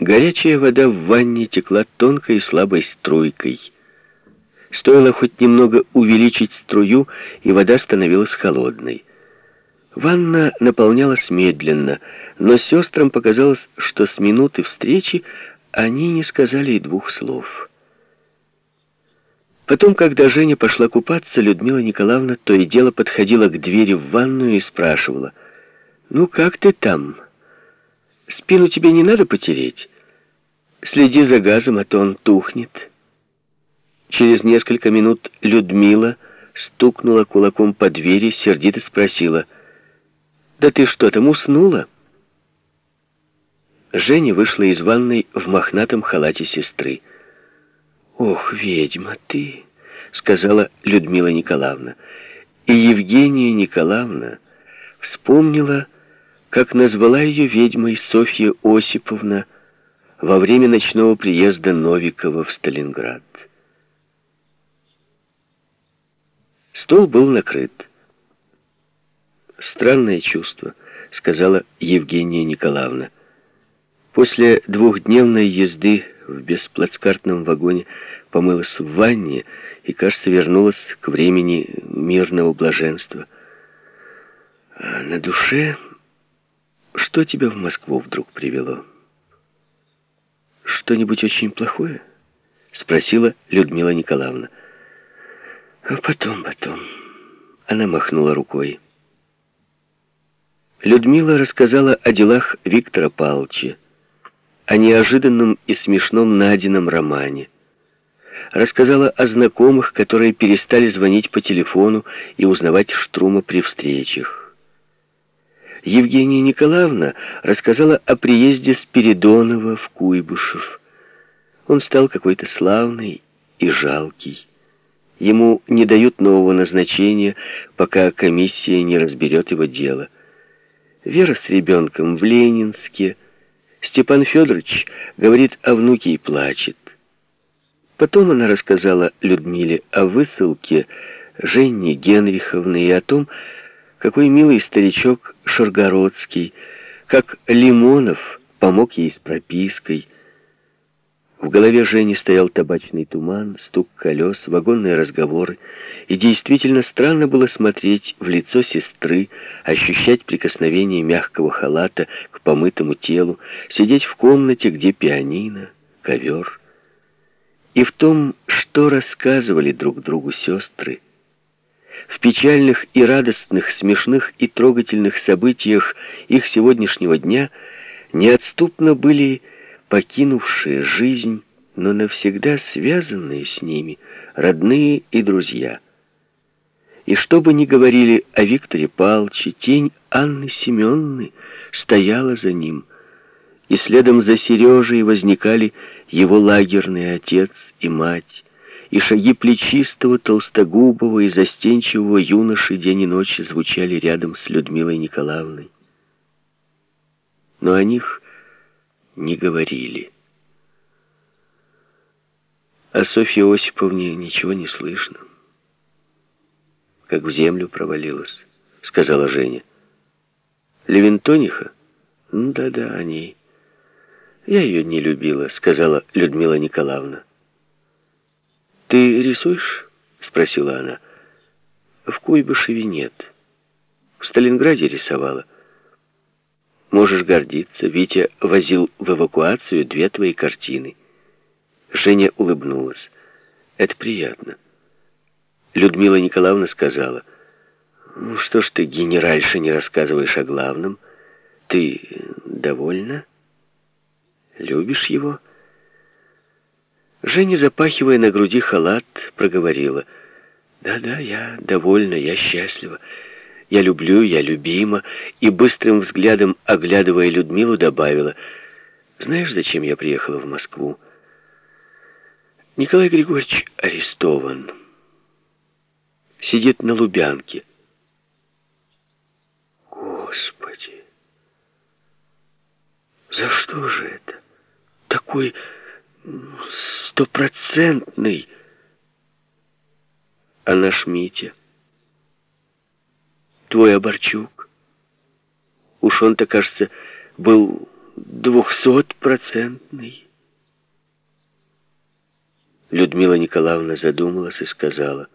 Горячая вода в ванне текла тонкой и слабой струйкой. Стоило хоть немного увеличить струю, и вода становилась холодной. Ванна наполнялась медленно, но сестрам показалось, что с минуты встречи они не сказали и двух слов. Потом, когда Женя пошла купаться, Людмила Николаевна то и дело подходила к двери в ванную и спрашивала, «Ну, как ты там? Спину тебе не надо потереть? Следи за газом, а то он тухнет». Через несколько минут Людмила стукнула кулаком по двери, сердито спросила, «Да ты что там, уснула?» Женя вышла из ванной в мохнатом халате сестры. «Ох, ведьма ты!» — сказала Людмила Николаевна. И Евгения Николаевна вспомнила, как назвала ее ведьмой Софья Осиповна во время ночного приезда Новикова в Сталинград. Стол был накрыт. «Странное чувство», — сказала Евгения Николаевна. После двухдневной езды в бесплацкартном вагоне помылась в ванне и, кажется, вернулась к времени мирного блаженства. А на душе... Что тебя в Москву вдруг привело? Что-нибудь очень плохое? Спросила Людмила Николаевна. А потом, потом. Она махнула рукой. Людмила рассказала о делах Виктора Павловича, о неожиданном и смешном Надином романе. Рассказала о знакомых, которые перестали звонить по телефону и узнавать Штрума при встречах. Евгения Николаевна рассказала о приезде Спиридонова в Куйбышев. Он стал какой-то славный и жалкий. Ему не дают нового назначения, пока комиссия не разберет его дело. Вера с ребенком в Ленинске – Степан Федорович говорит о внуке и плачет. Потом она рассказала Людмиле о высылке Женни Генриховны и о том, какой милый старичок Шаргородский, как Лимонов помог ей с пропиской, в голове Жени стоял табачный туман, стук колес, вагонные разговоры, и действительно странно было смотреть в лицо сестры, ощущать прикосновение мягкого халата к помытому телу, сидеть в комнате, где пианино, ковер. И в том, что рассказывали друг другу сестры, в печальных и радостных, смешных и трогательных событиях их сегодняшнего дня неотступно были покинувшие жизнь, но навсегда связанные с ними, родные и друзья. И что бы ни говорили о Викторе Палче, тень Анны Семенны стояла за ним, и следом за Сережей возникали его лагерный отец и мать, и шаги плечистого, толстогубого и застенчивого юноши день и ночь звучали рядом с Людмилой Николаевной. Но о них не говорили. О Софье Осиповне ничего не слышно. Как в землю провалилась, сказала Женя. Левинтониха? Ну да-да, они. Я ее не любила, сказала Людмила Николаевна. Ты рисуешь? Спросила она. В Куйбышеве нет. В Сталинграде рисовала. Можешь гордиться, Витя возил в эвакуацию две твои картины. Женя улыбнулась. Это приятно. Людмила Николаевна сказала, «Ну что ж ты, генеральше, не рассказываешь о главном? Ты довольна? Любишь его?» Женя, запахивая на груди халат, проговорила, «Да-да, я довольна, я счастлива. «Я люблю, я любима», и быстрым взглядом, оглядывая Людмилу, добавила, «Знаешь, зачем я приехала в Москву? Николай Григорьевич арестован. Сидит на Лубянке». «Господи! За что же это? Такой стопроцентный...» А наш Митя твой Оборчук. Уж он-то, кажется, был двухсотпроцентный. Людмила Николаевна задумалась и сказала,